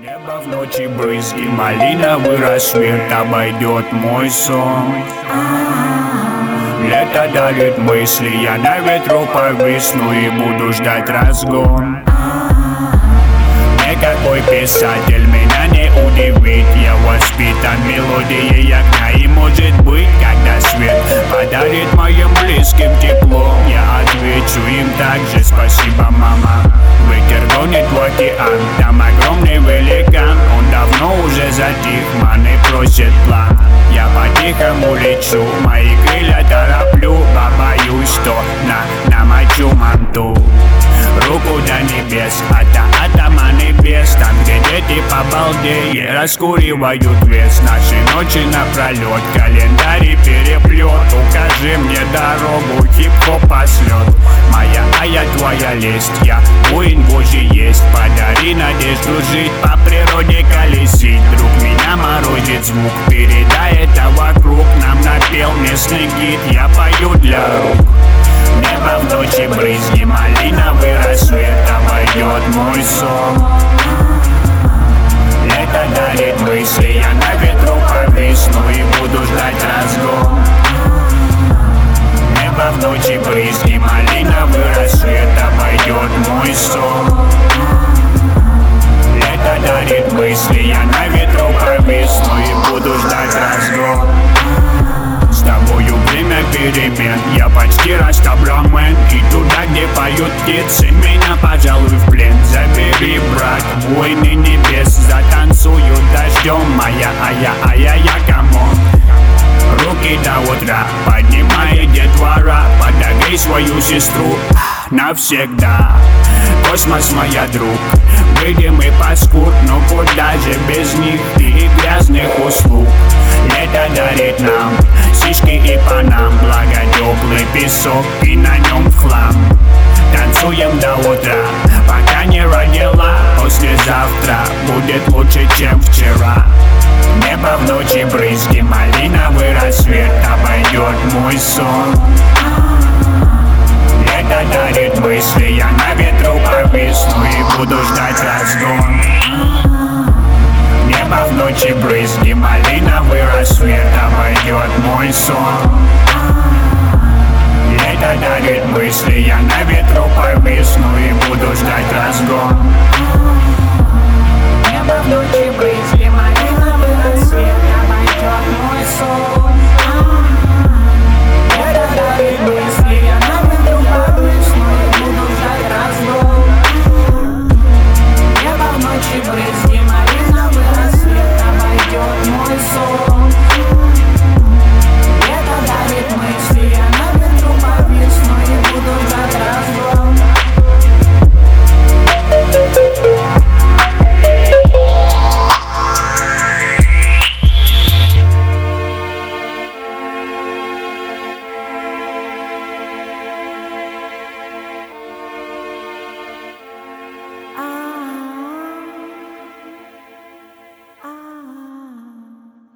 Небо в ночи брызги, малиновый рассвет Обойдет мой сон. Лето дарит мысли, я на ветру повисну И буду ждать разгон. Никакой писатель меня не удивит Я воспитан мелодией огня. И может быть, когда свет подарит моим близким тепло Я отвечу им также. Спасибо, мама Ветер гонит в океан, план Я по-тихому лечу, мои крылья тороплю Побоюсь, что на намочу манту. Руку до небес, ата атома небес. Там, где дети по балде раскуривают вес. Наши ночи напролет, календарь переплет Укажи мне дорогу, хип-хоп слет Моя, а я твоя лесть, я воин божий есть. Подари надежду жить, природе колесить. Друг меня морозит звук, передай это вокруг Нам напел местный гид, я пою для рук. Небо в ночи брызги, малиновый рассвет Обойдет мой сон. Лето дарит мысли, я на ветру повисну И буду ждать разгон. Небо в ночи брызги, малиновый рассвет Обойдет мой сон поют птицы Меня, пожалуй, в плен. Забери, брат, войны небес Затанцую дождем. Моя, а я, а я, я, камон. Руки до утра Поднимай детвора Подогрей свою сестру. Навсегда. Космос, моя друг. Выйдем и паскуд Но куда же без них и грязных услуг? Лето дарит нам сиськи и панам Благо теплый песок и на нем хлам Танцуем до утра, пока не родила Послезавтра будет лучше, чем вчера. Небо в ночи брызги, малиновый рассвет Обойдет мой сон. Лето дарит мысли, я на ветру повисну И буду ждать разгон. Небо в ночи брызги, малиновый рассвет